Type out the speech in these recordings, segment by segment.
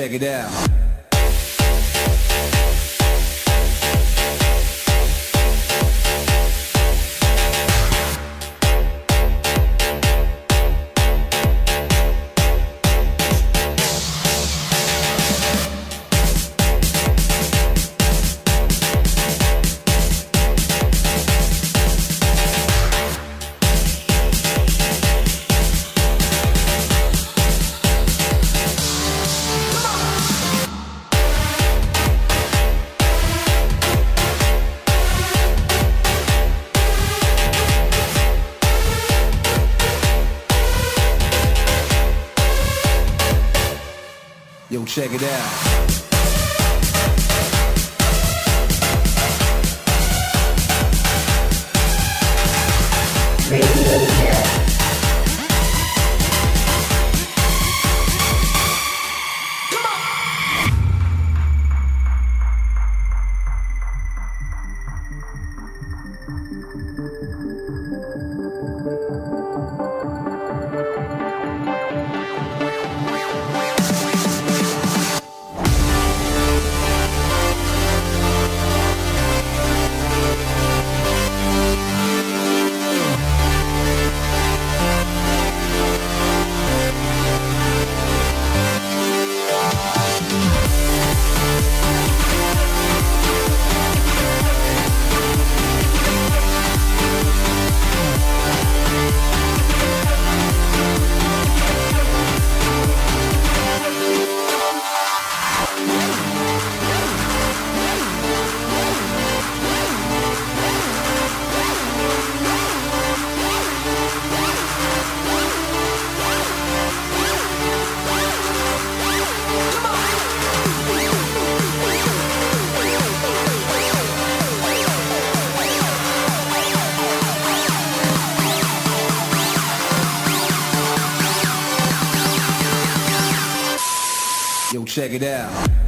check it out. Check it out. Check it out.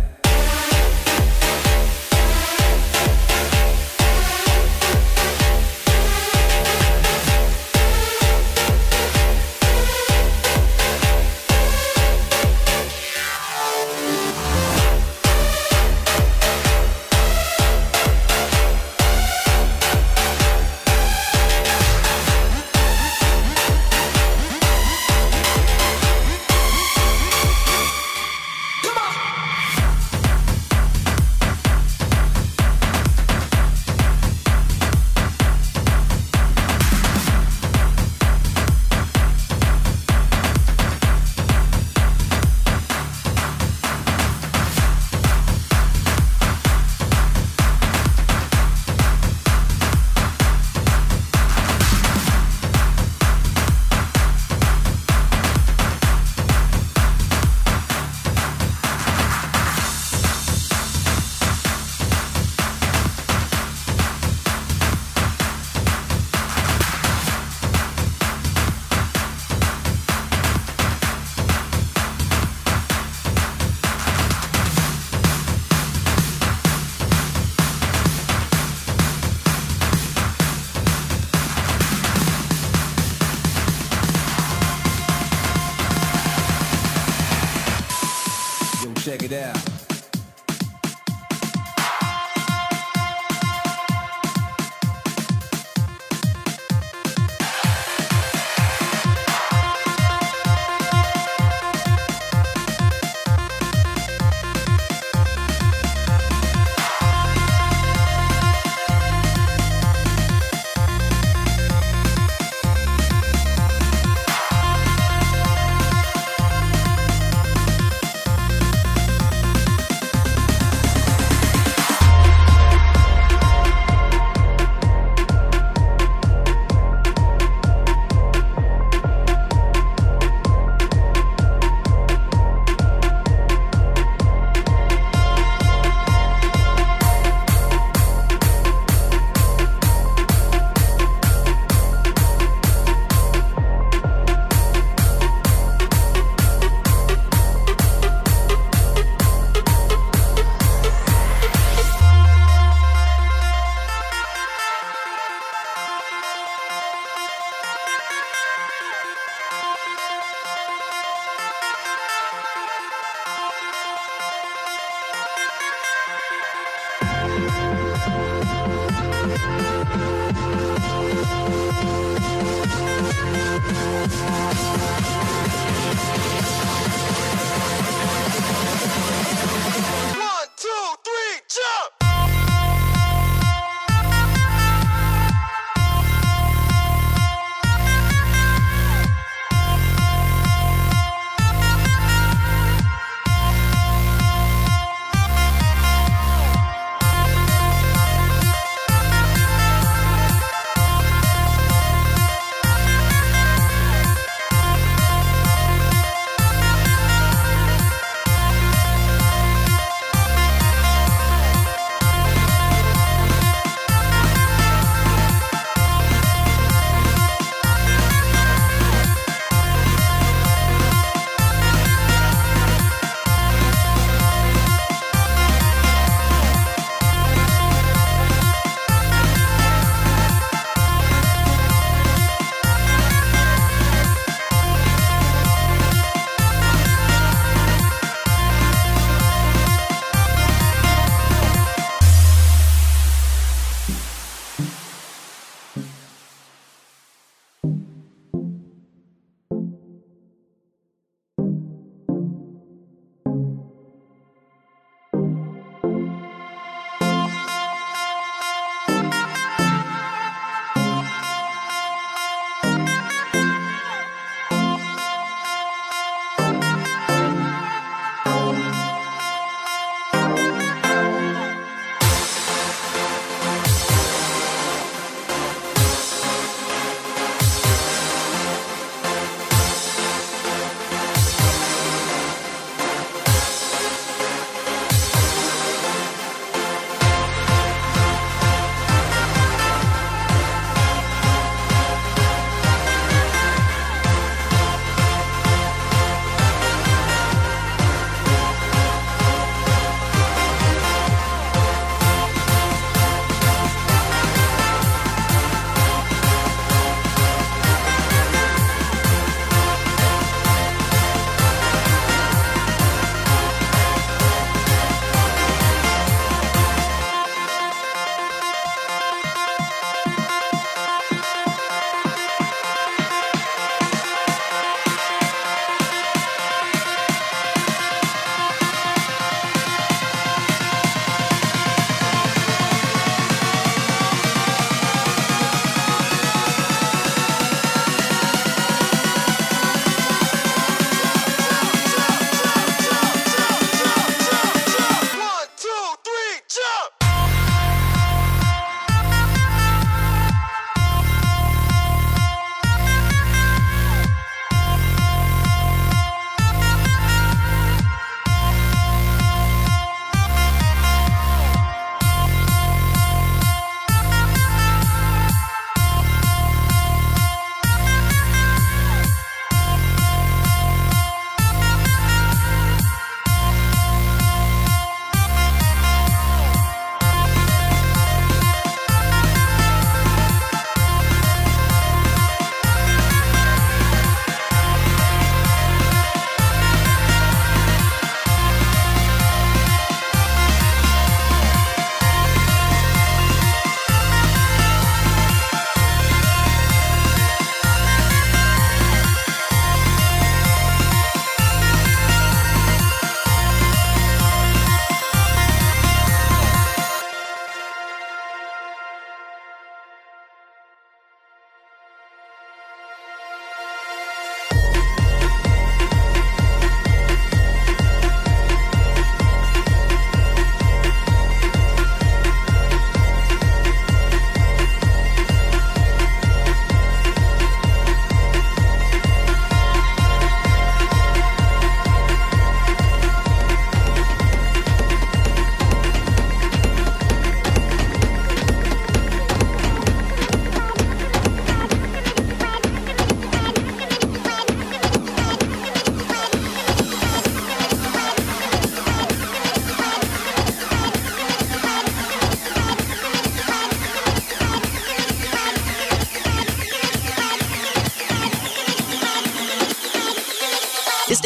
We'll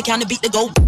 of beat to go.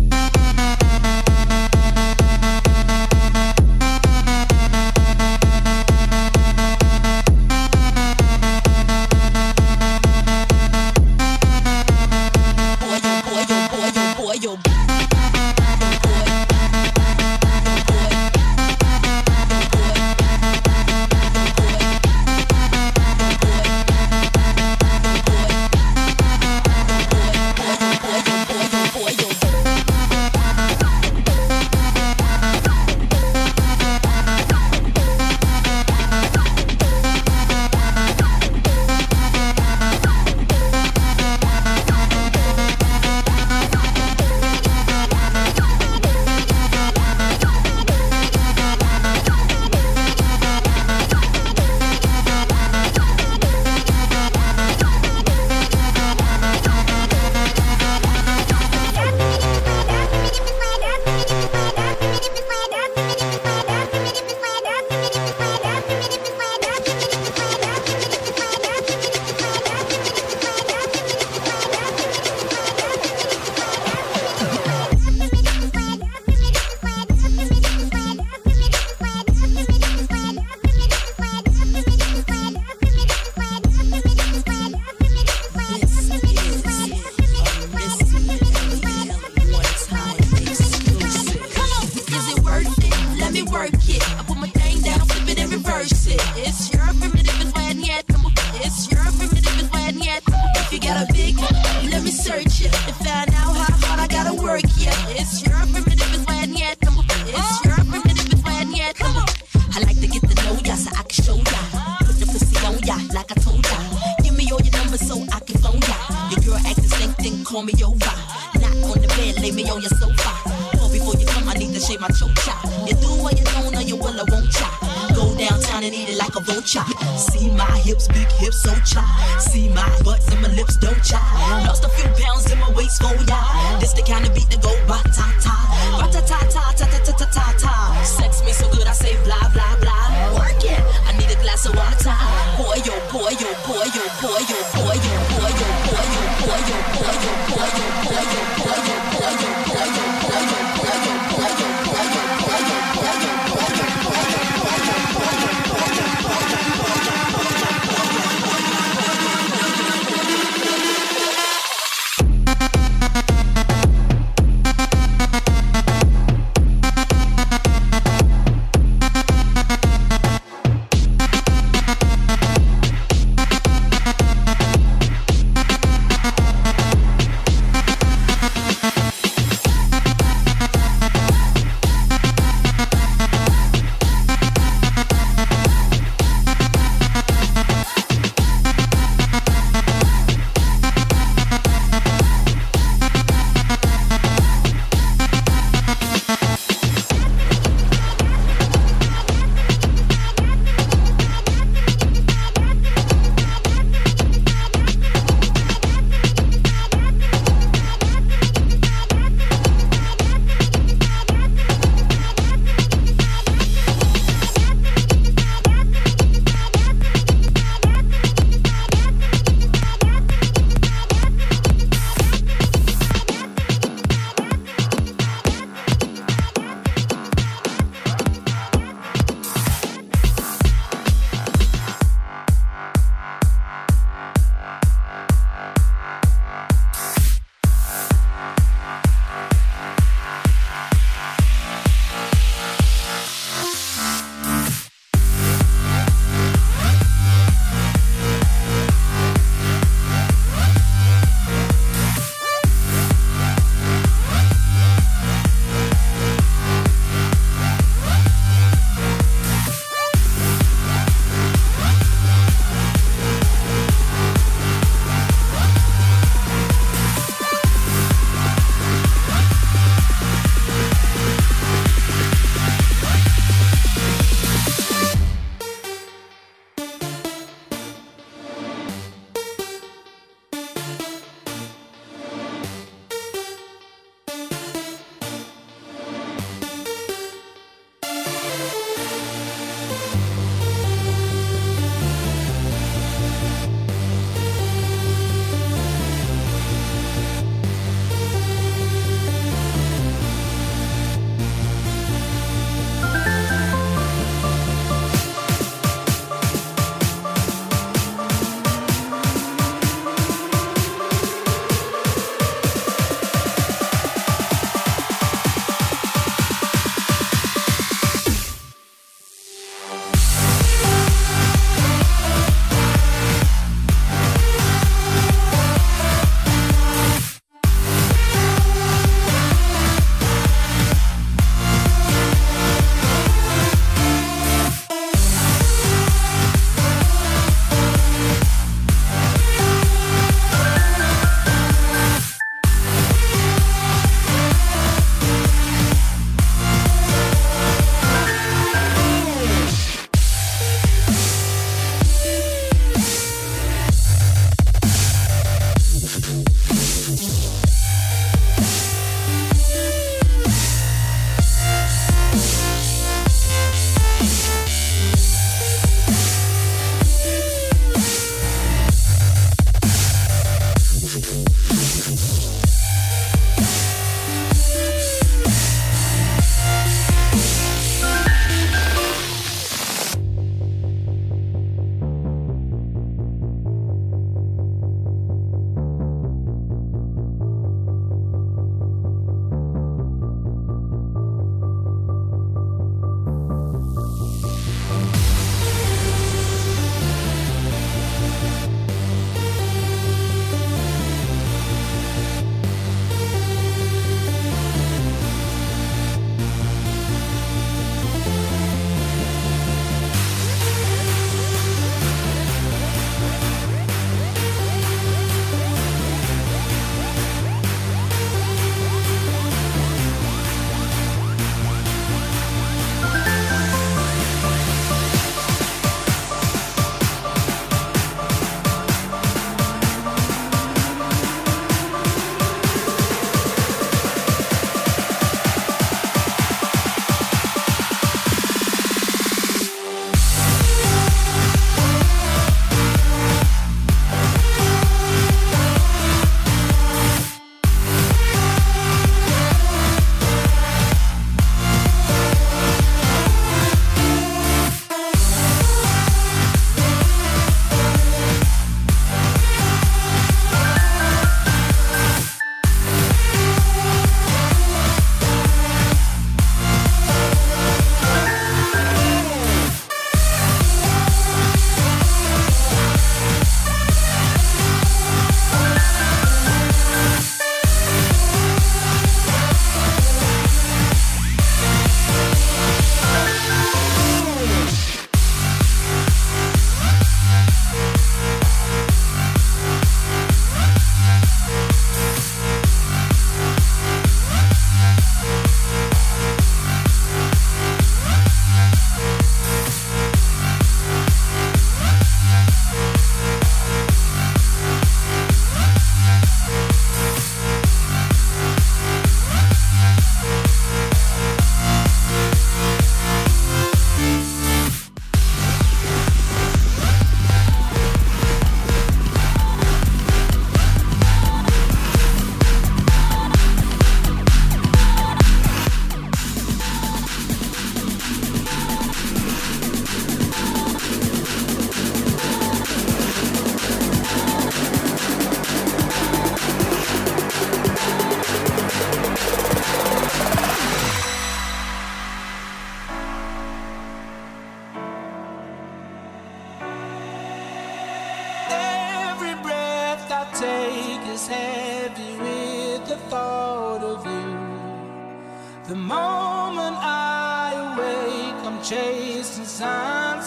The moment I awake, I'm chasing signs.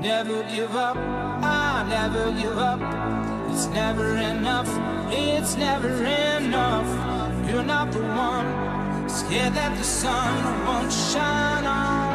Never give up, I never give up. It's never enough, it's never enough. You're not the one, scared that the sun won't shine on.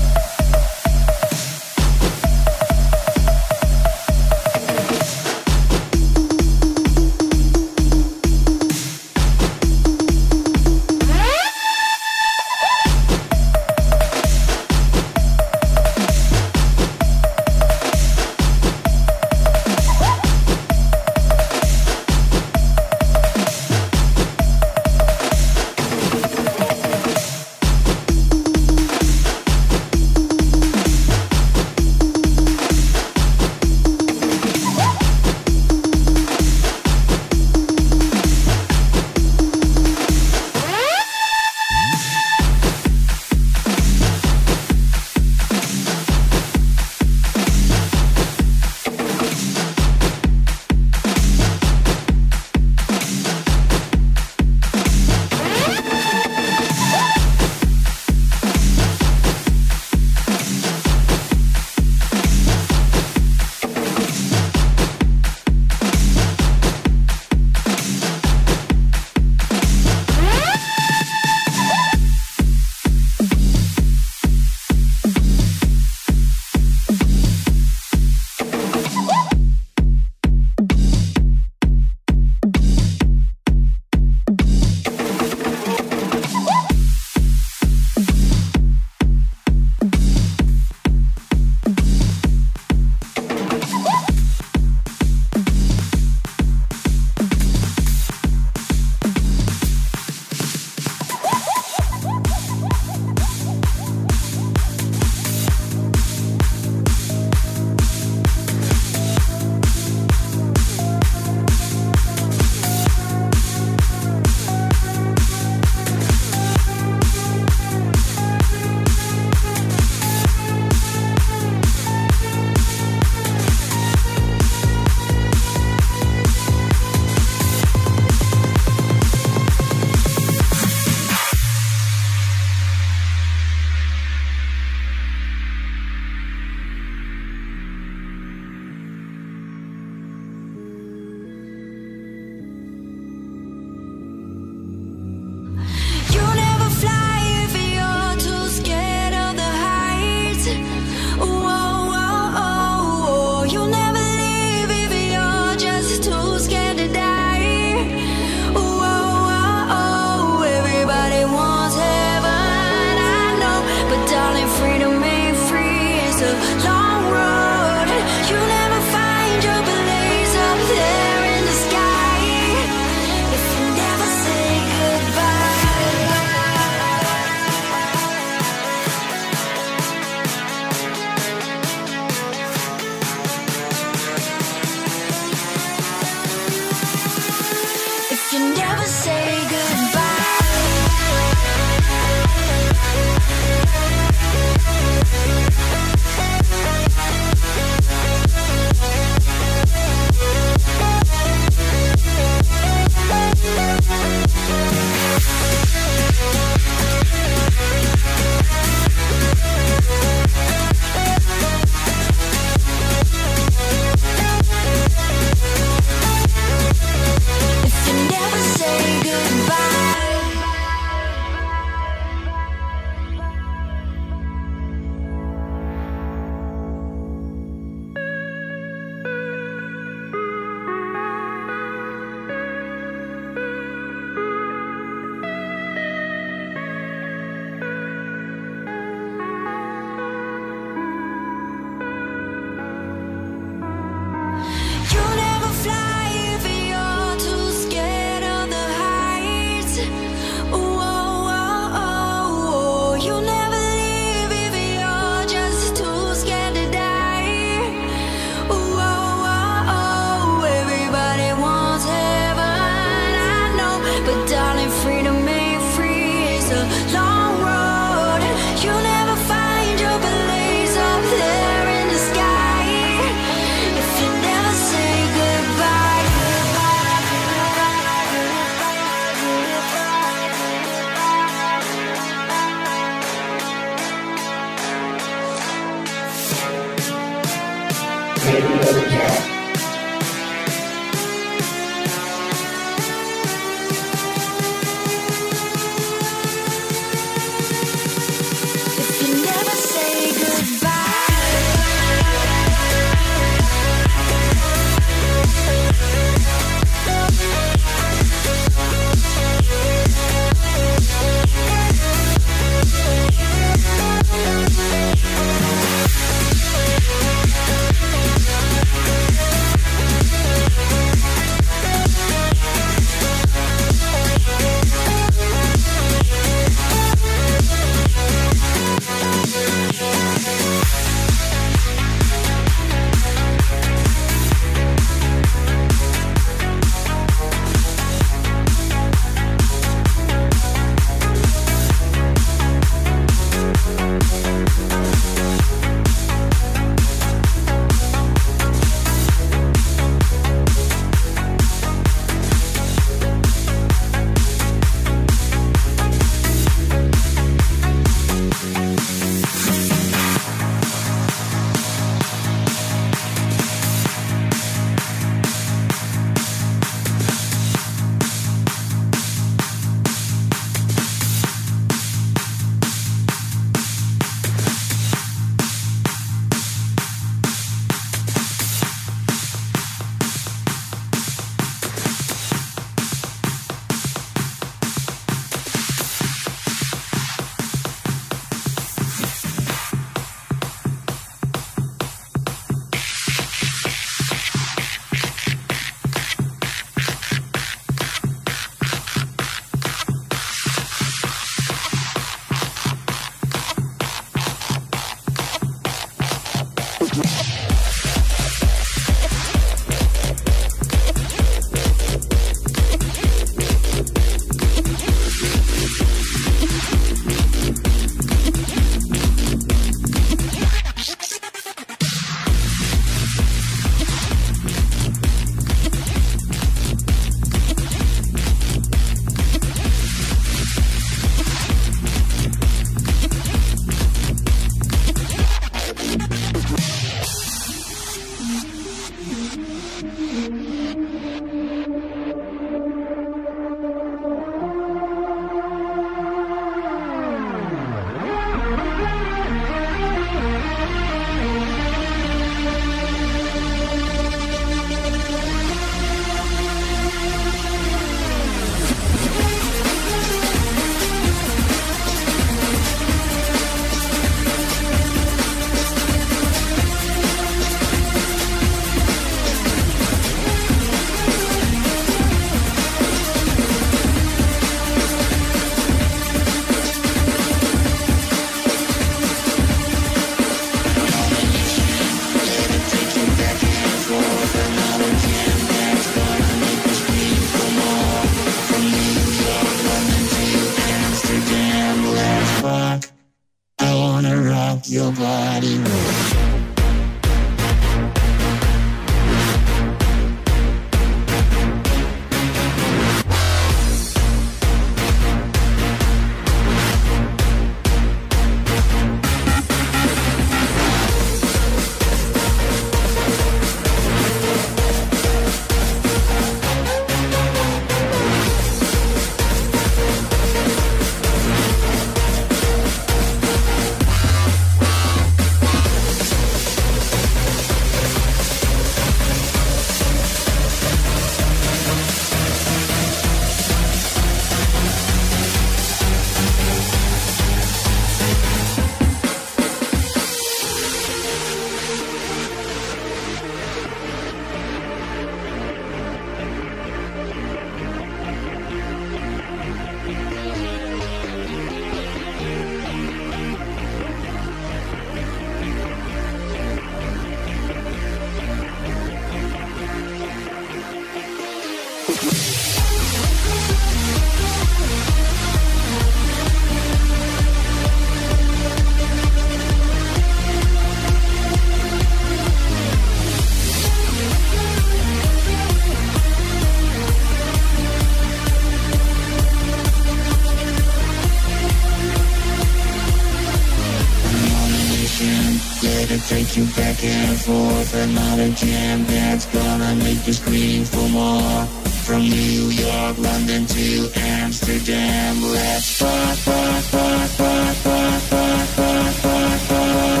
forth another jam that's gonna make you scream for more. From New York, London to Amsterdam, let's fuck, fuck, fuck, fuck, fuck, fuck, fuck, fuck, fuck.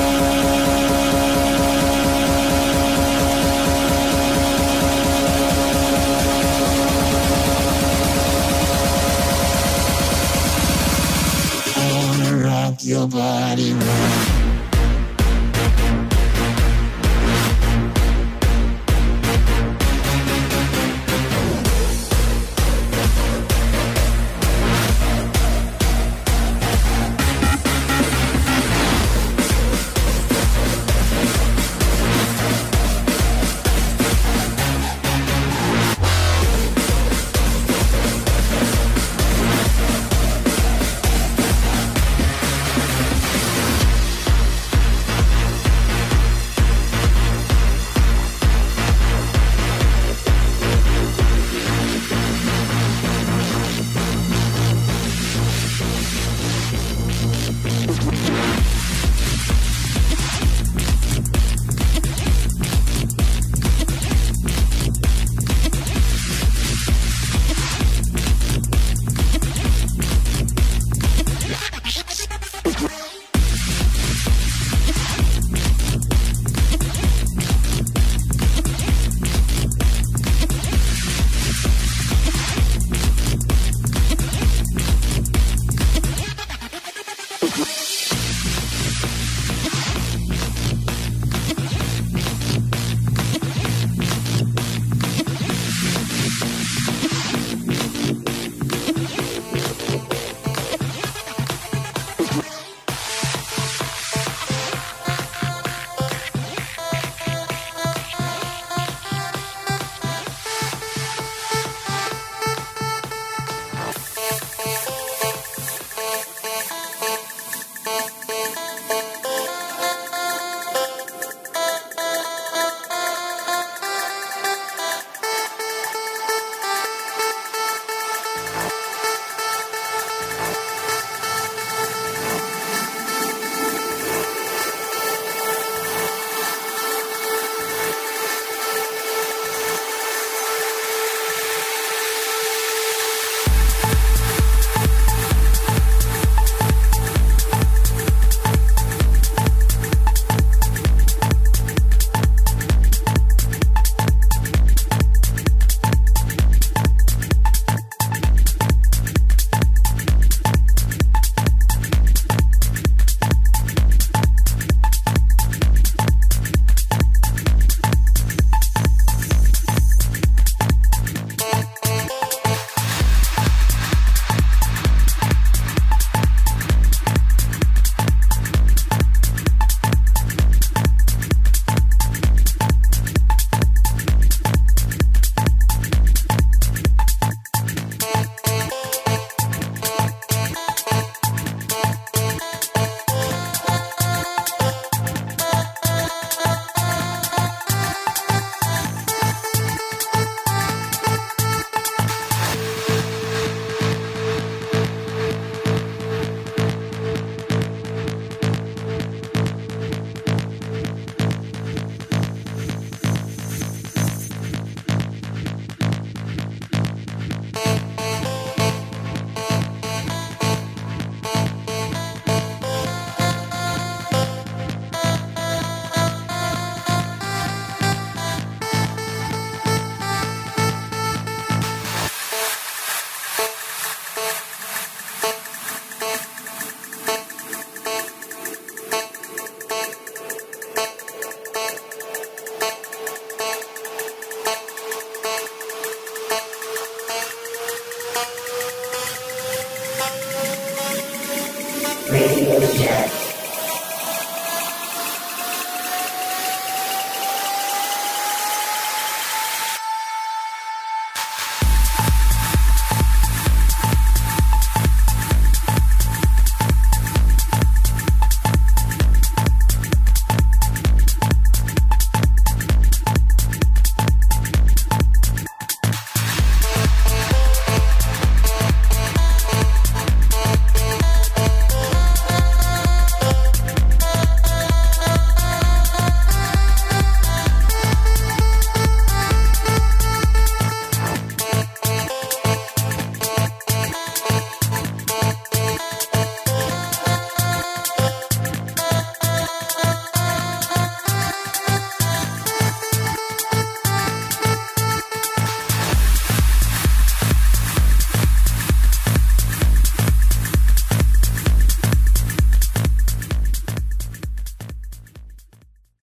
your body.